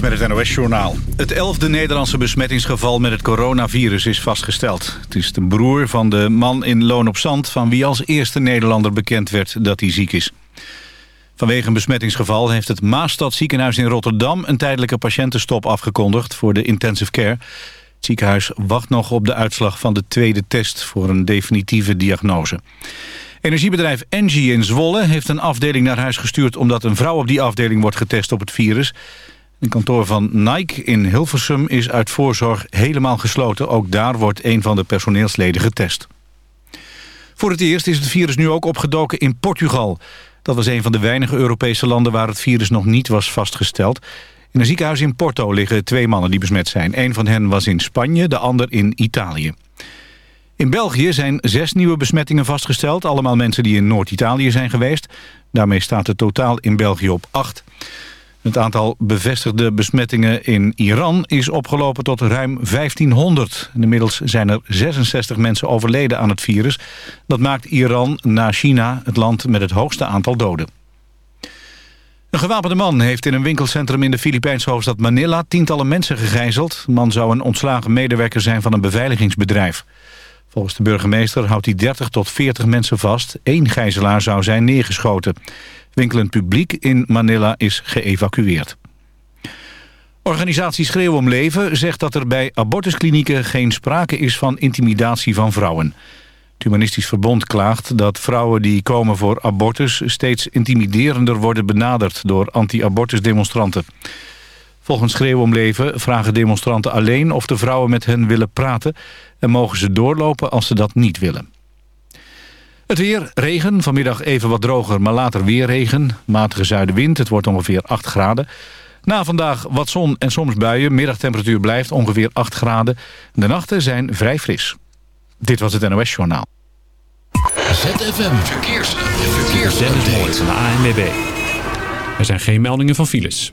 Met het NOS-journaal. Het elfde Nederlandse besmettingsgeval met het coronavirus is vastgesteld. Het is de broer van de man in Loon op Zand... van wie als eerste Nederlander bekend werd dat hij ziek is. Vanwege een besmettingsgeval heeft het Maastad ziekenhuis in Rotterdam... een tijdelijke patiëntenstop afgekondigd voor de intensive care. Het ziekenhuis wacht nog op de uitslag van de tweede test... voor een definitieve diagnose. Energiebedrijf Engie in Zwolle heeft een afdeling naar huis gestuurd... omdat een vrouw op die afdeling wordt getest op het virus. Een kantoor van Nike in Hilversum is uit voorzorg helemaal gesloten. Ook daar wordt een van de personeelsleden getest. Voor het eerst is het virus nu ook opgedoken in Portugal. Dat was een van de weinige Europese landen waar het virus nog niet was vastgesteld. In een ziekenhuis in Porto liggen twee mannen die besmet zijn. Een van hen was in Spanje, de ander in Italië. In België zijn zes nieuwe besmettingen vastgesteld. Allemaal mensen die in Noord-Italië zijn geweest. Daarmee staat het totaal in België op acht. Het aantal bevestigde besmettingen in Iran is opgelopen tot ruim 1500. Inmiddels zijn er 66 mensen overleden aan het virus. Dat maakt Iran na China het land met het hoogste aantal doden. Een gewapende man heeft in een winkelcentrum in de Filipijnse hoofdstad Manila tientallen mensen gegijzeld. De man zou een ontslagen medewerker zijn van een beveiligingsbedrijf. Volgens de burgemeester houdt hij 30 tot 40 mensen vast. Eén gijzelaar zou zijn neergeschoten. Winkelend publiek in Manila is geëvacueerd. Organisatie Schreeuw om Leven zegt dat er bij abortusklinieken geen sprake is van intimidatie van vrouwen. Het Humanistisch Verbond klaagt dat vrouwen die komen voor abortus steeds intimiderender worden benaderd door anti-abortus demonstranten. Volgens Schreeuw om Leven vragen demonstranten alleen of de vrouwen met hen willen praten... en mogen ze doorlopen als ze dat niet willen. Het weer, regen, vanmiddag even wat droger, maar later weer regen. Matige zuidenwind, het wordt ongeveer 8 graden. Na vandaag wat zon en soms buien. Middagtemperatuur blijft ongeveer 8 graden. De nachten zijn vrij fris. Dit was het NOS Journaal. ZFM Verkeers. Verkeers. Dennis van de ANWB. Er zijn geen meldingen van files.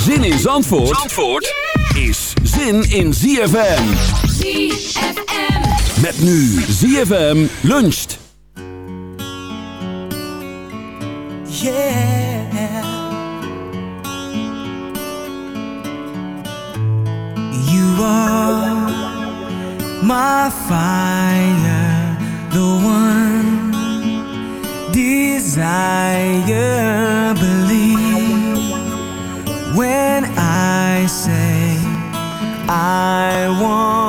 Zin in Zandvoort, Zandvoort is zin in ZFM. ZFM. Met nu ZFM luncht. You are my fire, the one desire. Say I want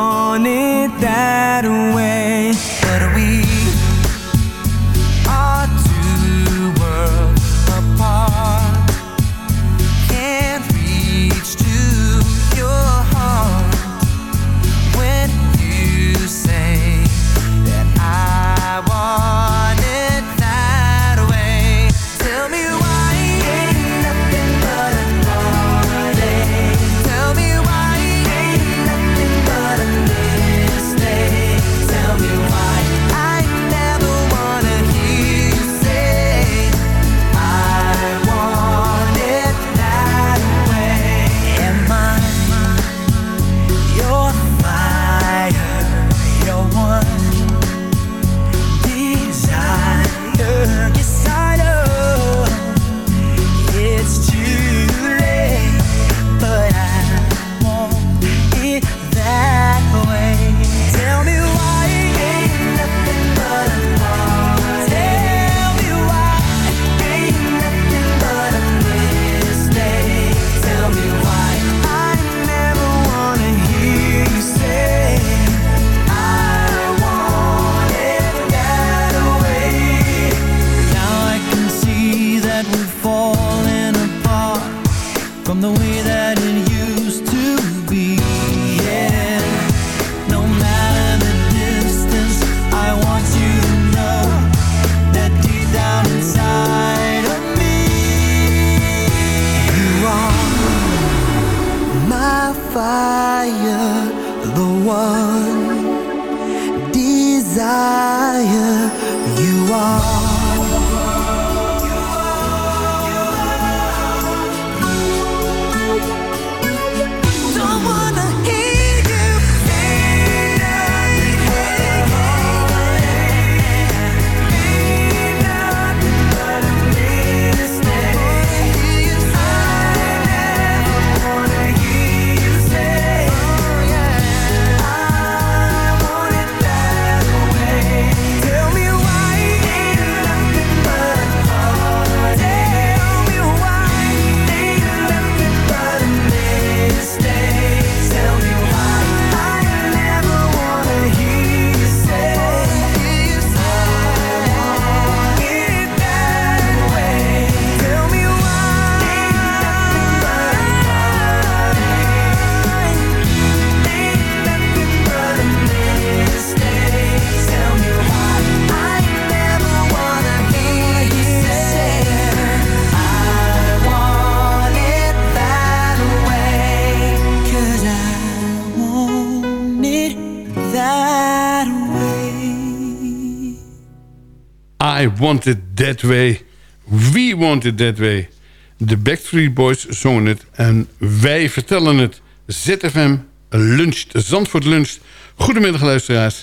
I Want It That Way. We Want It That Way. De Backstreet Boys zongen het en wij vertellen het. ZFM luncht, Zandvoort luncht. Goedemiddag luisteraars.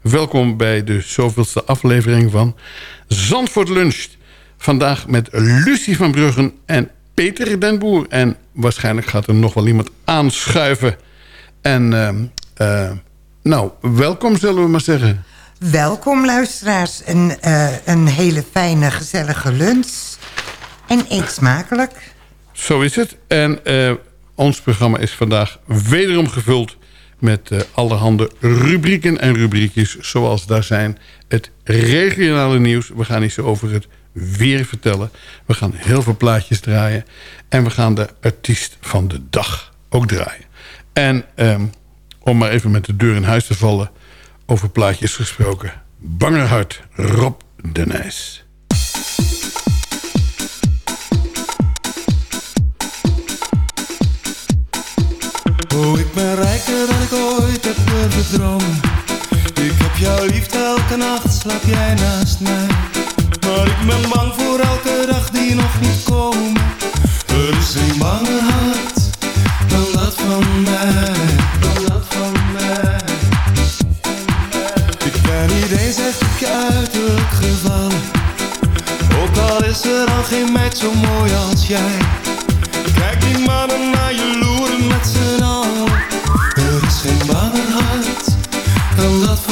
Welkom bij de zoveelste aflevering van Zandvoort luncht. Vandaag met Lucie van Bruggen en Peter den Boer. En waarschijnlijk gaat er nog wel iemand aanschuiven. En ehm, eh, nou, welkom zullen we maar zeggen. Welkom luisteraars. Eh, een hele fijne, gezellige lunch. En eet smakelijk. Zo is het. En eh, ons programma is vandaag wederom gevuld met eh, allerhande rubrieken en rubriekjes zoals daar zijn. Het regionale nieuws. We gaan iets over het weer vertellen. We gaan heel veel plaatjes draaien. En we gaan de artiest van de dag ook draaien. En ehm, om maar even met de deur in huis te vallen... over plaatjes gesproken. Bangerhart, Rob de Nijs. Oh, ik ben rijker dan ik ooit heb durven. Ik heb jou lief, elke nacht slaap jij naast mij. Maar ik ben bang voor elke dag die nog niet komt. Er is een banger hart. Dan dat van mij. Eens echt op je uiterlijk gevallen. Ook al is er al geen meid zo mooi als jij. Kijk die mannen naar je loeren met z'n allen. Er is geen banger hart dan dat van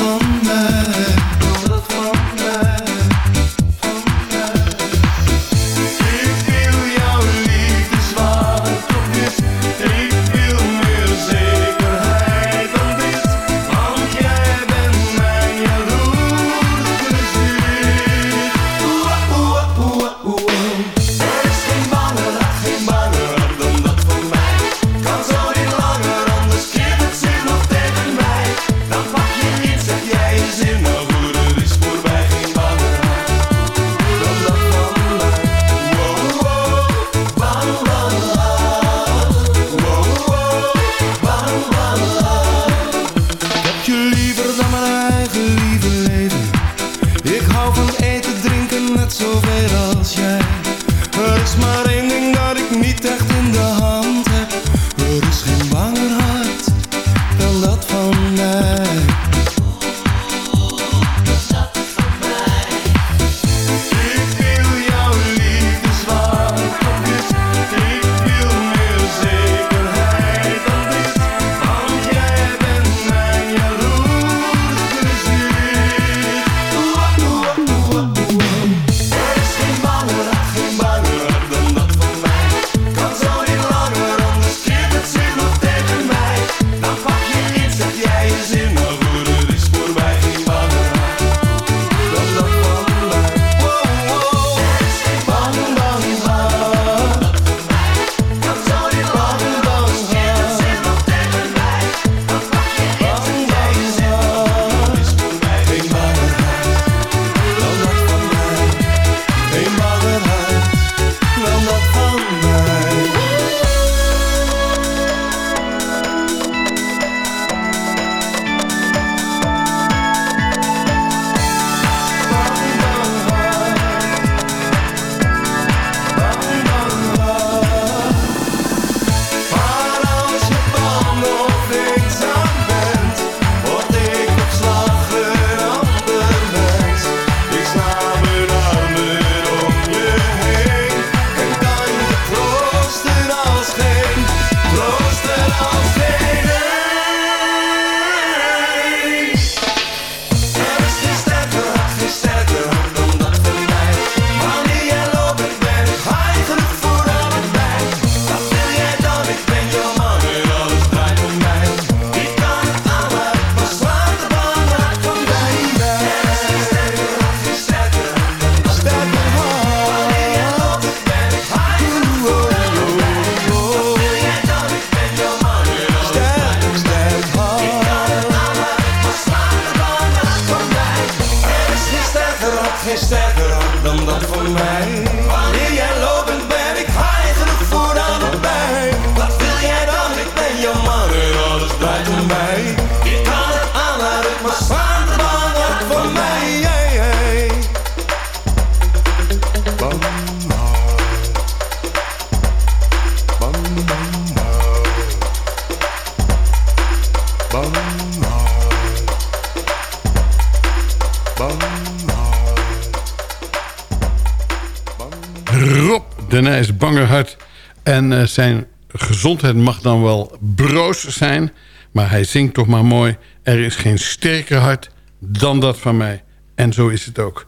Rob de Nijs Bangerhart. En eh, zijn gezondheid mag dan wel broos zijn... maar hij zingt toch maar mooi... er is geen sterker hart dan dat van mij. En zo is het ook.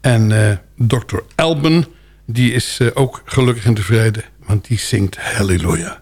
En eh, dokter Elben, die is eh, ook gelukkig en tevreden... want die zingt Halleluja.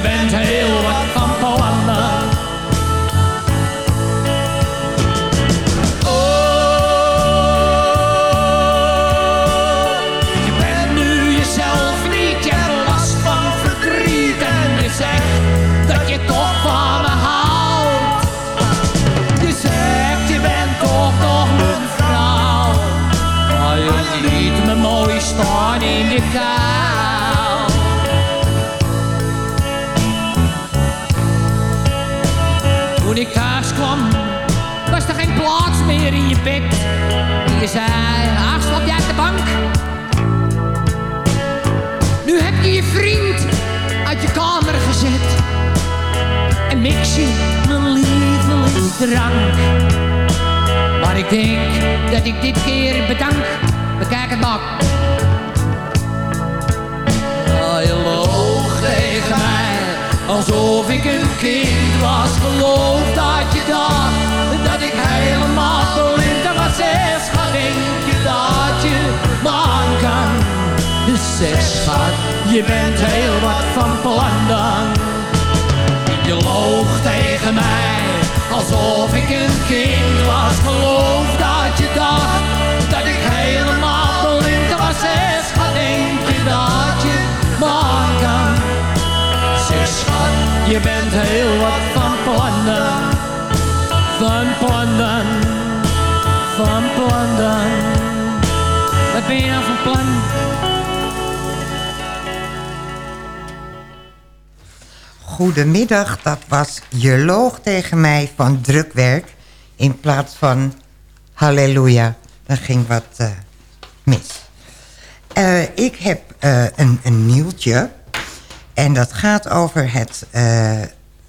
schat, vriend uit je kamer gezet. En mix je mijn lievelingsdrank. Maar ik denk dat ik dit keer bedank. Bekijk het maar. Oh, je loog tegen mij, alsof ik een kind was. Geloof dat je dacht, dat ik helemaal blind was. Zeg, schat, denk je dat je me kan? Zeg, schat, je bent heel wat van plan dan. Je loog tegen mij, alsof ik een kind was. Geloof dat je dacht, dat ik helemaal blind was. Zeg, schat, denk je dat je me aan kan? Zeg, schat, je bent heel wat van plan dan. Van plan dan, van plan dan. Wat ben je nou van plan? Goedemiddag, dat was Je loog tegen mij van drukwerk... in plaats van Halleluja. Er ging wat eh, mis. Eh, ik heb eh, een, een nieuwtje. En dat gaat over het,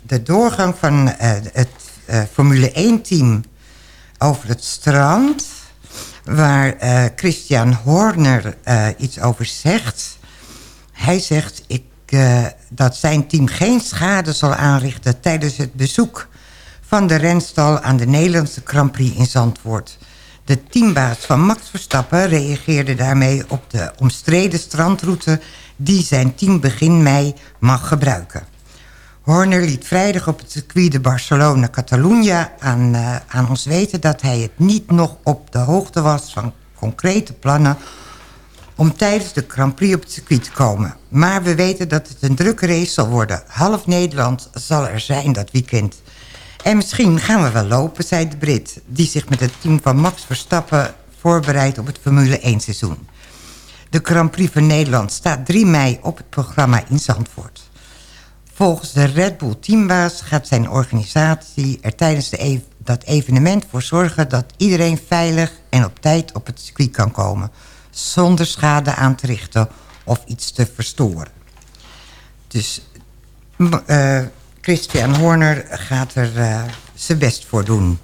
de doorgang van het Formule 1-team over het strand... waar Christian Horner iets over zegt. Hij zegt ik, eh, dat zijn team geen schade zal aanrichten... tijdens het bezoek van de renstal aan de Nederlandse Grand Prix in Zandvoort. De teambaas van Max Verstappen reageerde daarmee op de omstreden strandroute... die zijn team begin mei mag gebruiken. Horner liet vrijdag op het circuit de Barcelona-Catalunya aan, eh, aan ons weten... dat hij het niet nog op de hoogte was van concrete plannen om tijdens de Grand Prix op het circuit te komen. Maar we weten dat het een drukke race zal worden. Half Nederland zal er zijn dat weekend. En misschien gaan we wel lopen, zei de Brit... die zich met het team van Max Verstappen voorbereidt op het Formule 1 seizoen. De Grand Prix van Nederland staat 3 mei op het programma in Zandvoort. Volgens de Red Bull teambaas gaat zijn organisatie er tijdens de dat evenement voor zorgen... dat iedereen veilig en op tijd op het circuit kan komen zonder schade aan te richten of iets te verstoren. Dus eh, Christian Horner gaat er eh, zijn best voor doen.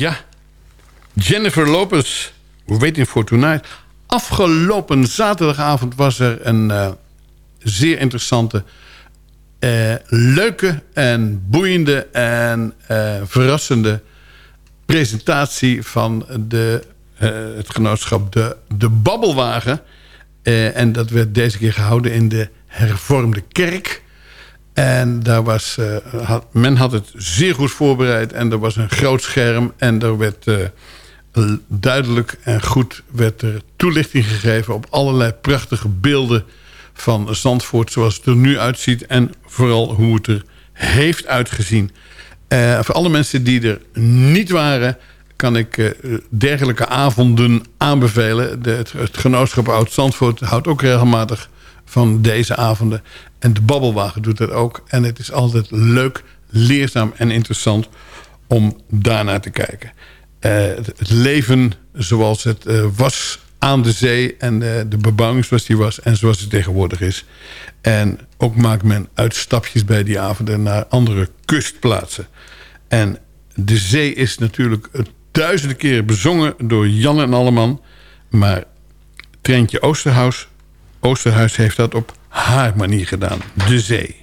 Ja, Jennifer Lopez, Waiting for Tonight. Afgelopen zaterdagavond was er een eh, zeer interessante... Eh, leuke en boeiende en eh, verrassende presentatie van de, het genootschap De, de Babbelwagen. en dat werd deze keer gehouden in de hervormde kerk. En daar was, eh, men had het zeer goed voorbereid. En er was een groot scherm. En er werd eh, duidelijk en goed werd er toelichting gegeven... op allerlei prachtige beelden van Zandvoort zoals het er nu uitziet. En vooral hoe het er heeft uitgezien. Eh, voor alle mensen die er niet waren kan ik dergelijke avonden aanbevelen. De, het, het, genootschap Oud-Zandvoort houdt ook regelmatig van deze avonden. En de Babbelwagen doet dat ook. En het is altijd leuk, leerzaam en interessant om daarnaar te kijken. Eh, het, leven zoals het eh, was aan de zee en eh, de bebouwing zoals die was en zoals het tegenwoordig is. En ook maakt men uitstapjes bij die avonden naar andere kustplaatsen. En de zee is natuurlijk duizenden keren bezongen door Jan en Alleman. Maar Trentje Oosterhuis, Oosterhuis heeft dat op haar manier gedaan. De zee.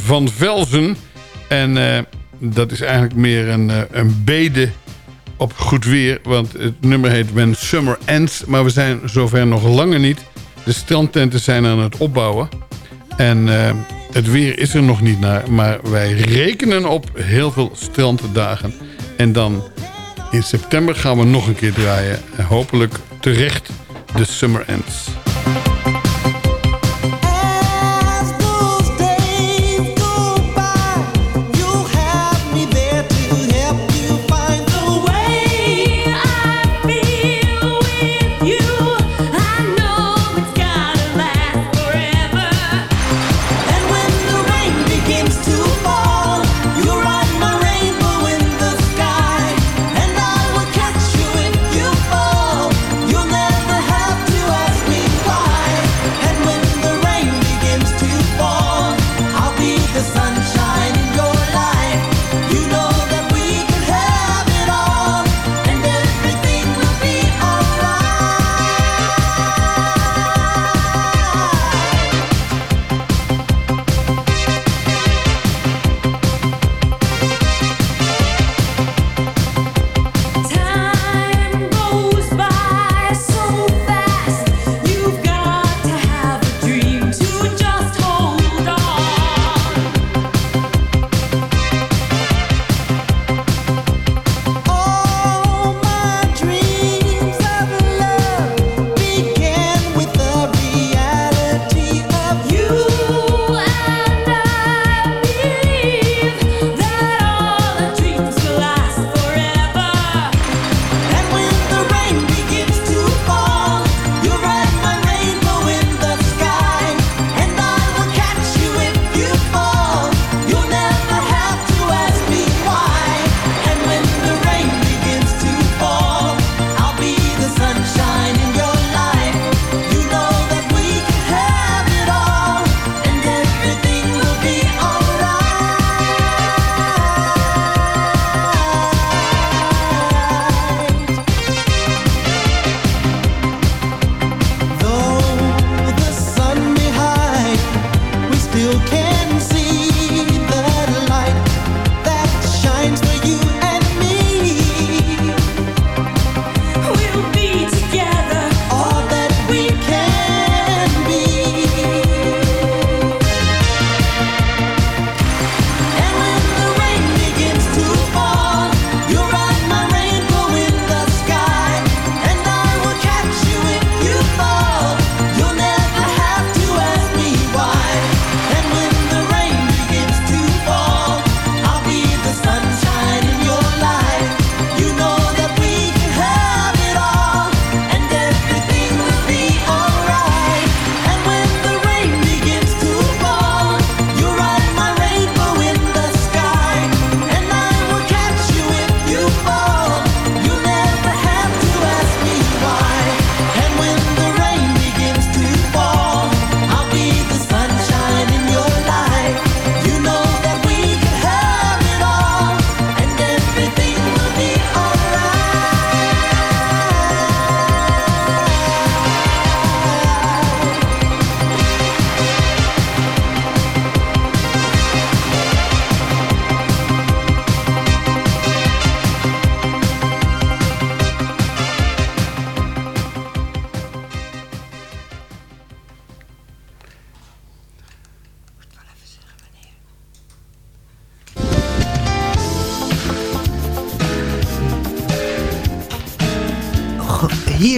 van Velzen. En eh, dat is eigenlijk meer een, eh, een bede op goed weer. Want het nummer heet When Summer Ends. Maar we zijn zover nog langer niet. De strandtenten zijn aan het opbouwen. En eh, het weer is er nog niet naar. Maar wij rekenen op heel veel stranddagen. En dan in september gaan we nog een keer draaien. En hopelijk terecht de Summer Ends.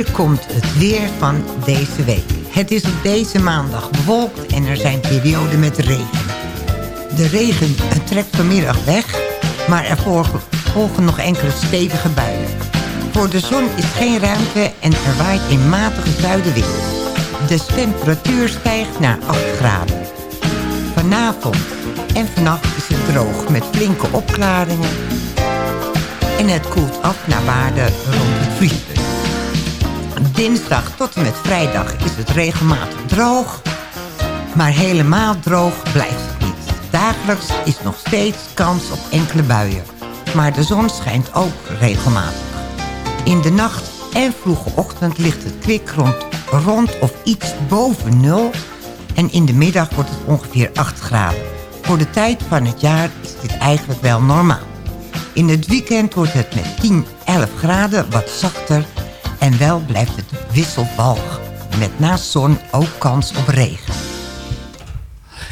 Hier komt het weer van deze week. Het is op deze maandag bewolkt en er zijn perioden met regen. De regen trekt vanmiddag weg, maar er volgen nog enkele stevige buien. Voor de zon is geen ruimte en er waait een matige zuidenwind. De temperatuur stijgt naar 8 graden. Vanavond en vannacht is het droog met flinke opklaringen. En het koelt af naar waarde rond het vriespunt dinsdag tot en met vrijdag is het regelmatig droog. Maar helemaal droog blijft het niet. Dagelijks is nog steeds kans op enkele buien. Maar de zon schijnt ook regelmatig. In de nacht en vroege ochtend ligt het kwik rond, rond of iets boven nul... en in de middag wordt het ongeveer 8 graden. Voor de tijd van het jaar is dit eigenlijk wel normaal. In het weekend wordt het met 10, 11 graden wat zachter en wel blijft het wisselvallig. Met naast zon ook kans op regen.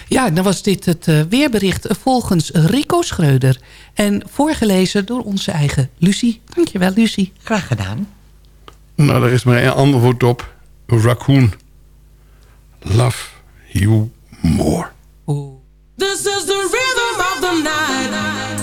Ja, dan was dit het eh, weerbericht volgens Rico Schreuder. En voorgelezen door onze eigen Lucie. Dankjewel, Lucie. Graag gedaan. Nou, daar is maar één antwoord op. Raccoon. Love you more. This is the rhythm of the night.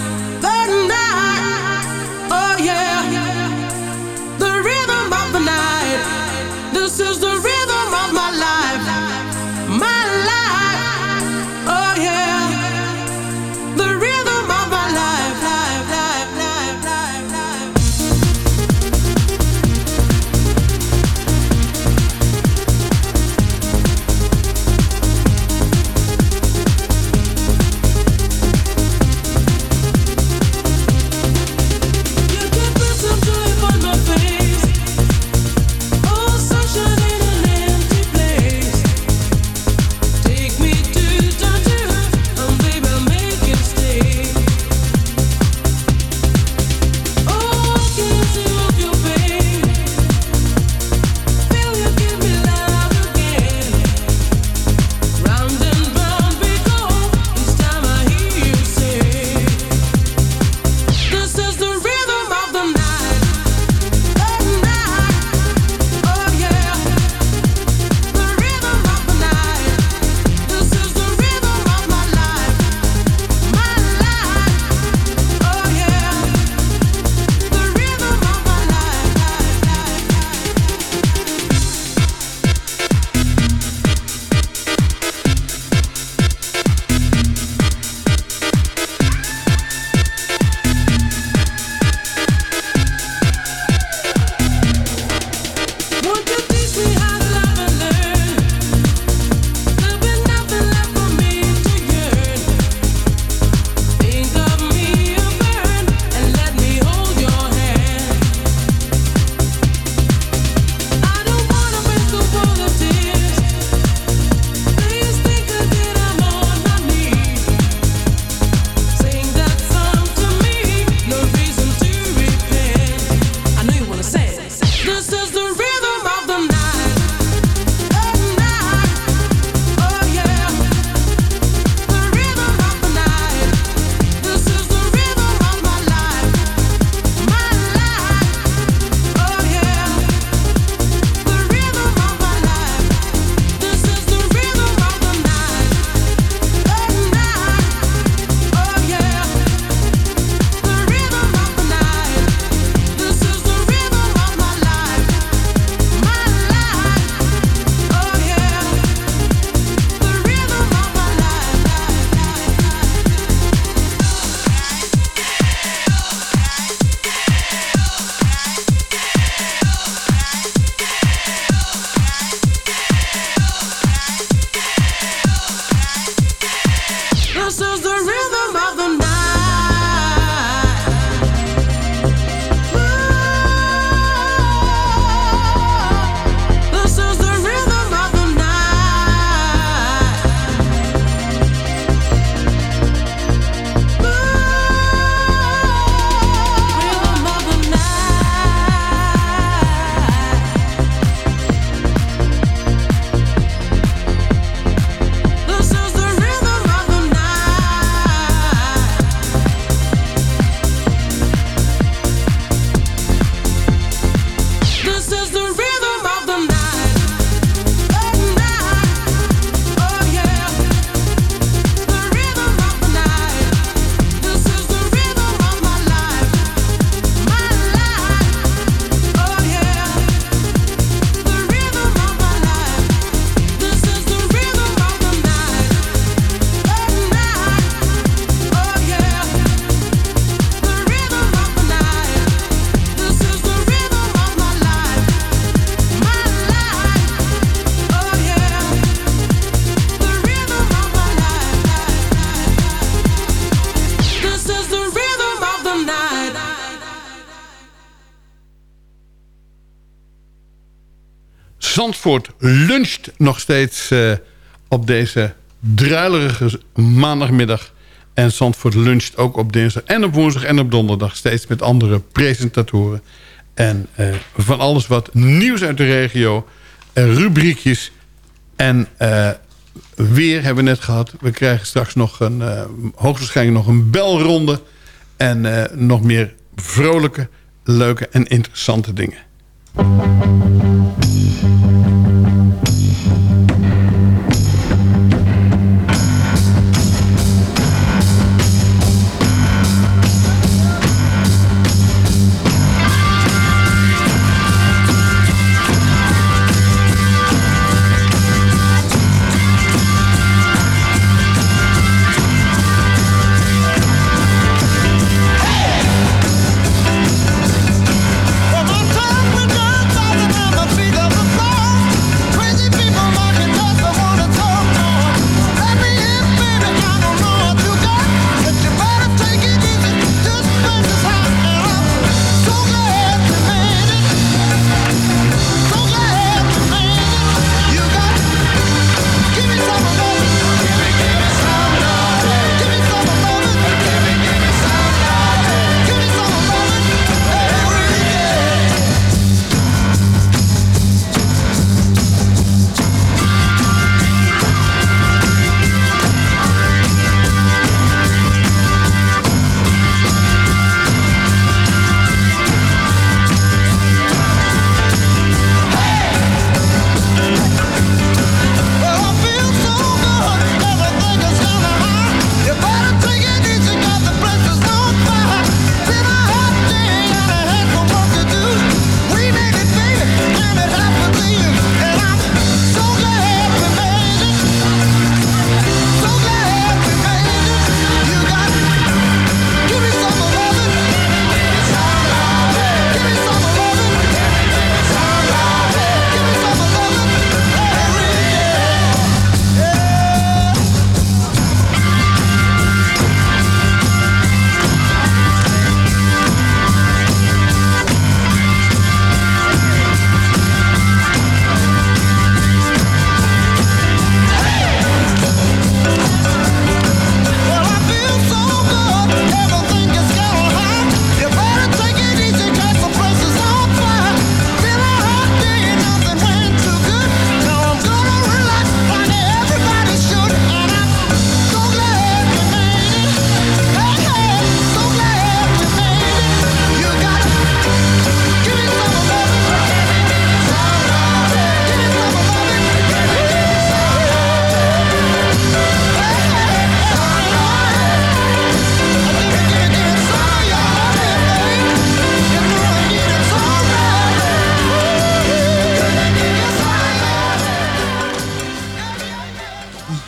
Zandvoort luncht nog steeds eh, op deze druilerige maandagmiddag. En Zandvoort luncht ook op dinsdag en op woensdag en op donderdag... steeds met andere presentatoren. En eh, van alles wat nieuws uit de regio, eh, rubriekjes en weer hebben we net gehad. We krijgen straks nog een, hoogstwaarschijnlijk nog een belronde... en nog meer vrolijke, leuke en interessante dingen.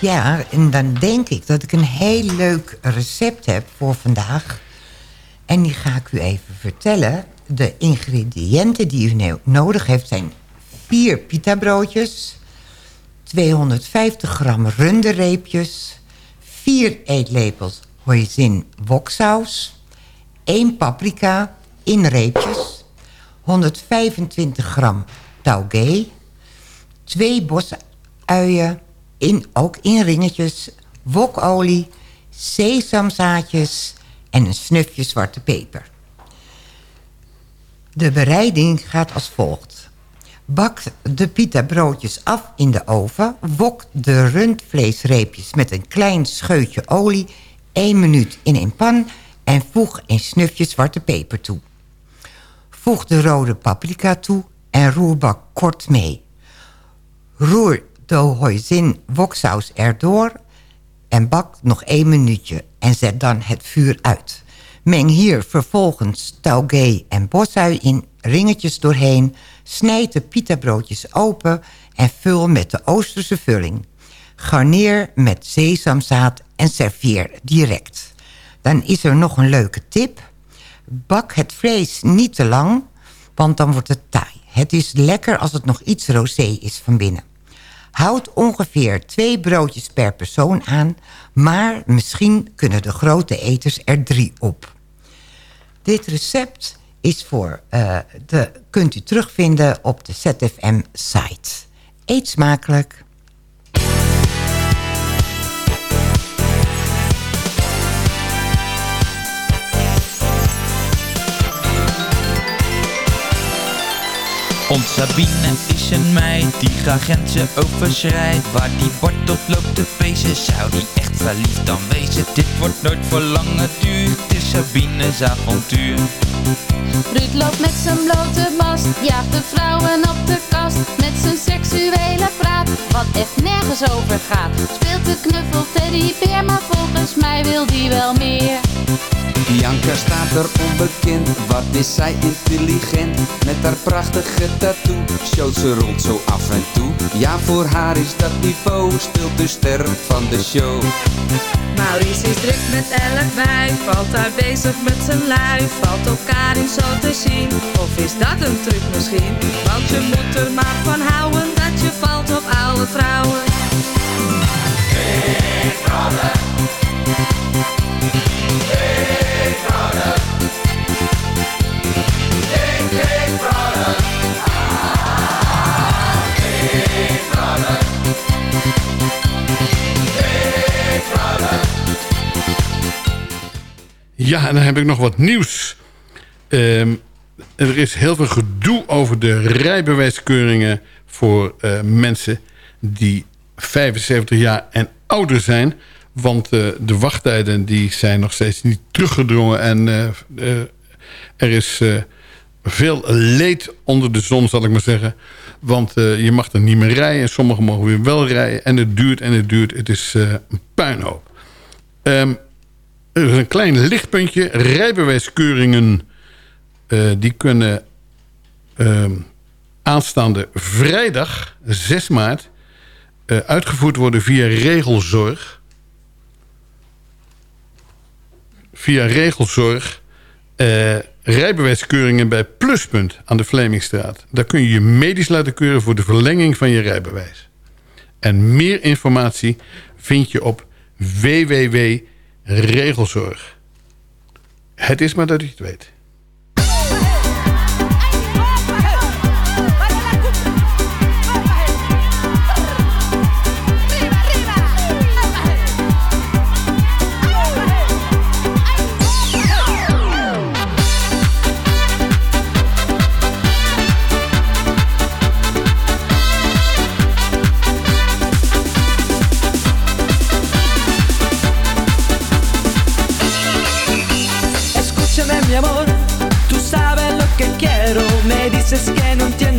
Ja, en dan denk ik dat ik een heel leuk recept heb voor vandaag. En die ga ik u even vertellen. De ingrediënten die u no- nodig heeft zijn vier pita broodjes... 250 gram runderreepjes... 4 eetlepels hoisin woksaus... 1 paprika in reepjes... 125 gram taugé... 2 bosuien, in, ook in ringetjes, wokolie, sesamzaadjes en een snufje zwarte peper. De bereiding gaat als volgt. Bak de pita broodjes af in de oven. Wok de rundvleesreepjes met een klein scheutje olie... 1 minuut in een pan en voeg een snufje zwarte peper toe. Voeg de rode paprika toe en roer bak kort mee. Roer de hoisin woksaus erdoor en bak nog één minuutje en zet dan het vuur uit. Meng hier vervolgens taugé en bosui in ringetjes doorheen. Snijd de pitabroodjes open en vul met de oosterse vulling. Garneer met sesamzaad en serveer direct. Dan is er nog een leuke tip. Bak het vlees niet te lang, want dan wordt het taai. Het is lekker als het nog iets rosé is van binnen. Houd ongeveer twee broodjes per persoon aan... maar misschien kunnen de grote eters er drie op. Dit recept is voor, eh, de, kunt u terugvinden op de ZFM-site. Eet smakelijk. Ons Sabine is een meid die graag grenzen overschrijdt Waar die bord op loopt te pezen Zou die echt verliefd dan wezen Dit wordt nooit voor lange duur is Sabine's avontuur Ruud loopt met zijn blote mast, jaagt de vrouwen op de kast. Met zijn seksuele praat, wat echt nergens over gaat. Speelt de knuffel teddybeer, maar volgens mij wil die wel meer. Bianca staat er onbekend, wat is zij intelligent Met haar prachtige tattoo, showt ze rond zo af en toe Ja, voor haar is dat niveau, speelt de ster van de show Maurice is druk met elk wijf, altijd bezig met zijn lijf. Valt elkaar in zo te zien, of is dat een truc misschien? Want je moet er maar van houden, dat je valt op oude vrouwen. Big brother. Ja, en dan heb ik nog wat nieuws. Ehm, er is heel veel gedoe over de rijbewijskeuringen... voor eh, mensen die 75 jaar en ouder zijn. Want eh, de wachttijden die zijn nog steeds niet teruggedrongen. En eh, er is veel leed onder de zon, zal ik maar zeggen. Want je mag er niet meer rijden. En sommigen mogen weer wel rijden. En het duurt en het duurt. Het is een puinhoop. Ehm, een klein lichtpuntje. Rijbewijskeuringen eh, die kunnen ehm, aanstaande vrijdag 6 maart eh, uitgevoerd worden via regelzorg. Via regelzorg eh, rijbewijskeuringen bij Pluspunt aan de Vlemingstraat. Daar kun je je medisch laten keuren voor de verlenging van je rijbewijs. En meer informatie vind je op www.regelzorg. Het is maar dat je het weet.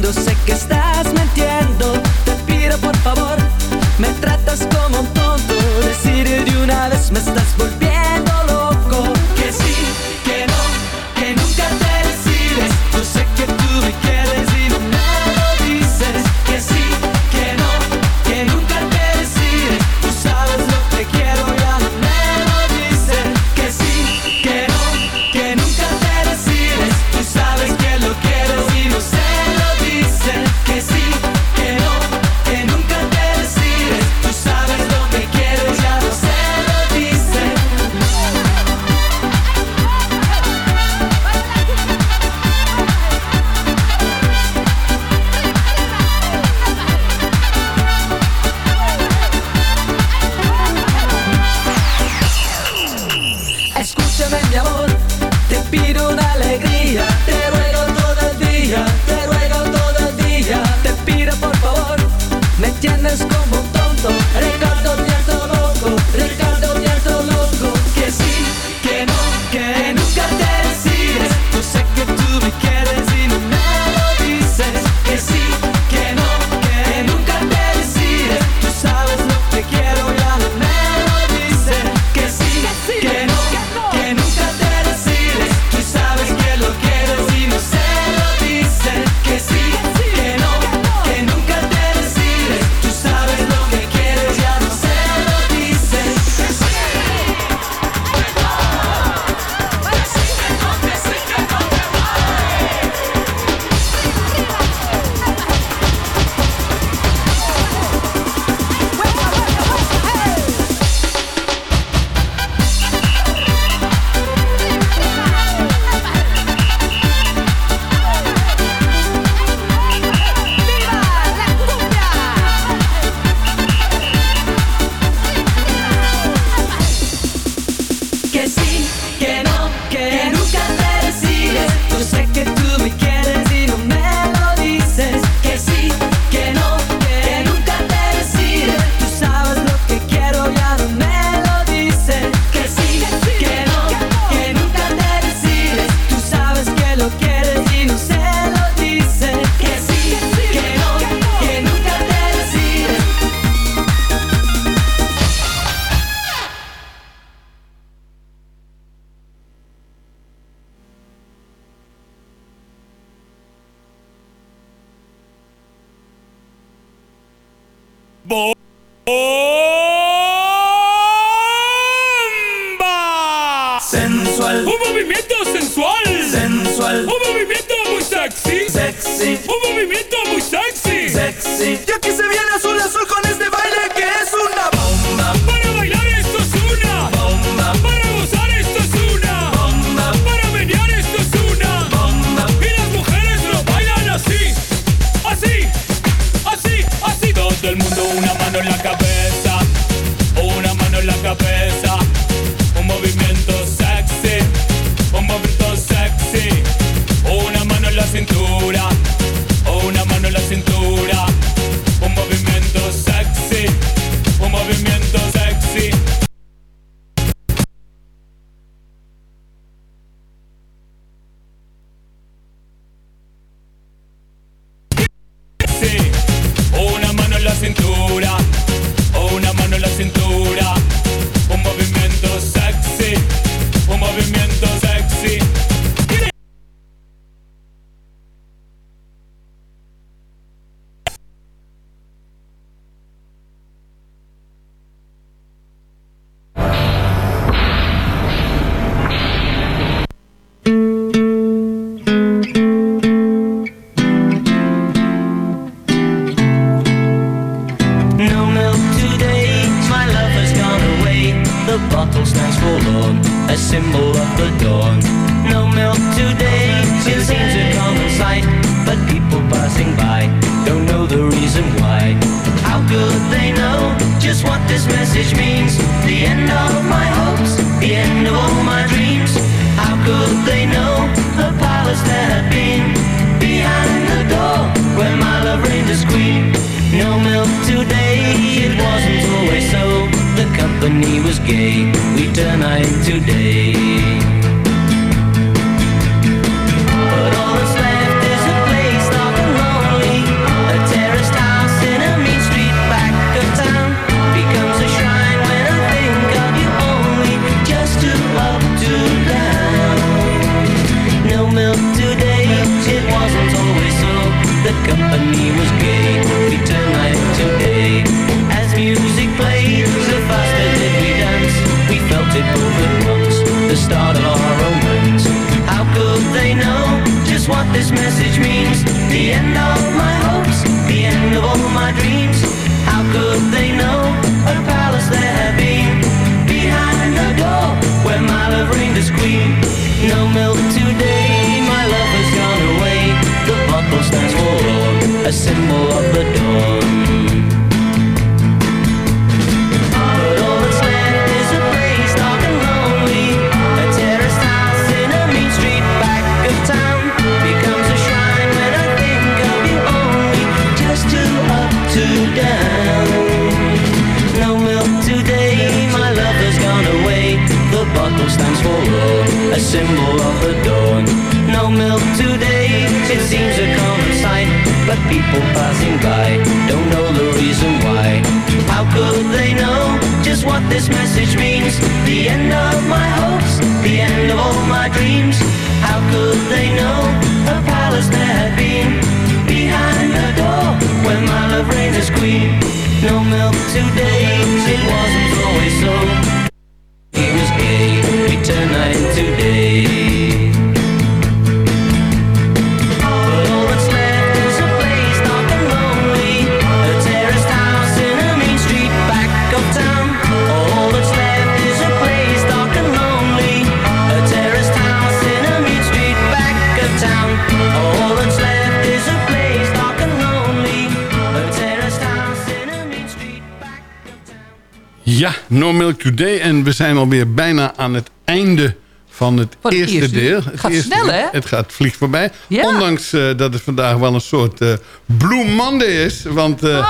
Entiendo, sé que estás mintiendo. Te pido por favor, me tratas como un tonto. Decir de una vez me estás volviendo loco. Que sí, Te pido una alegría, te ruego todo el día, te ruego todo el día, te pido por favor, me tienes Sensual. Un movimiento sensual. Sensual. Un movimiento muy sexy. Sexy. Un movimiento muy sexy. Sexy. Y aquí se viene azul azul we turn night today. Stands for Lord, a symbol of the dawn. No milk today, But people passing by don't know the reason why. How could they know just what this message means? The end of my hopes, the end of all my dreams. How could they know a palace there had been? Behind the door, where my love reigned as queen. No milk today, it wasn't No Milk Today. En we zijn alweer bijna aan het einde van het, Van het eerste, deel. Het gaat eerste snel, hè? Het gaat vlieg voorbij. Ja. Ondanks eh, dat het vandaag wel een soort eh Blue Monday is. Want eh, Ah.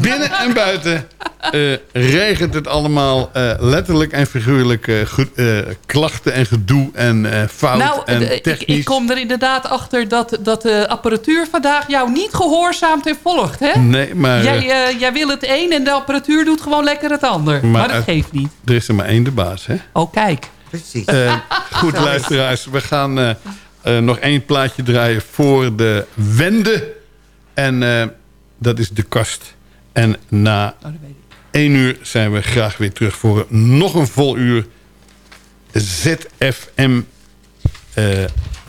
Binnen en buiten eh, regent het allemaal eh, letterlijk en figuurlijk eh, klachten en gedoe en eh, fout nou, en ik, technisch. ik kom er inderdaad achter dat, dat de apparatuur vandaag jou niet gehoorzaamt en volgt, hè? Nee, maar, Jij, jij wil het een en de apparatuur doet gewoon lekker het ander. Maar, dat geeft niet. Er is er maar één de baas, hè? Oh, kijk. Precies. Eh, goed, luisteraars. We gaan nog één plaatje draaien voor de wende. En eh, dat is de kast. En na één uur zijn we graag weer terug voor nog een vol uur ZFM eh,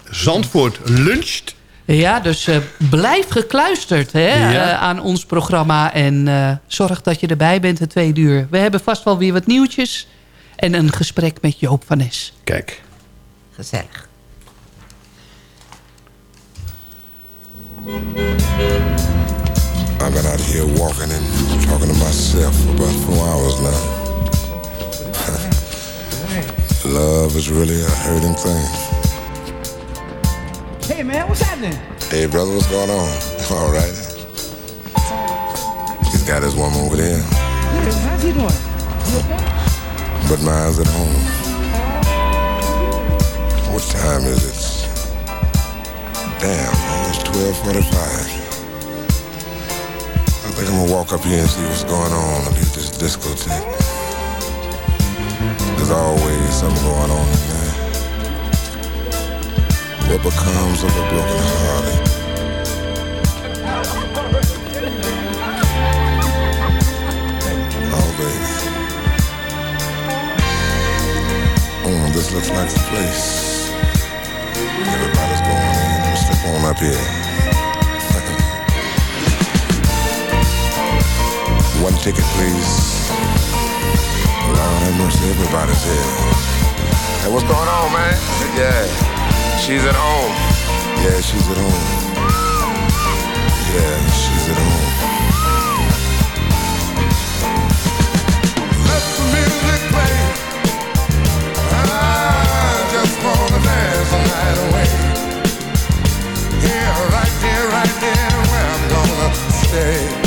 Zandvoort luncht. Ja, dus eh, blijf gekluisterd hè, Ja. eh, aan ons programma. En eh, zorg dat je erbij bent de twee uur. We hebben vast wel weer wat nieuwtjes. En een gesprek met Joop van Nes. Kijk. Gezellig. I've been out here walking and talking to myself for about four hours now. Love is really a hurting thing. Hey man, what's happening? Hey brother, what's going on? All right. He's got his woman over there, how's he doing? You okay? but mine's at home. What time is it? Damn, man, it's 1245. Think I'm gonna walk up here and see what's going on up at this discotheque. There's always something going on in there. What becomes of a broken hearted? Oh, baby. Oh, this looks like the place. Everybody's going in. Let me step on up here. One ticket, please. Lord have mercy, everybody's here. Hey, what's going on, man? Yeah, she's at home. Yeah, she's at home. Yeah, she's at home. Let the music play. I just wanna dance the night away. Here, right here, right here, where I'm gonna stay.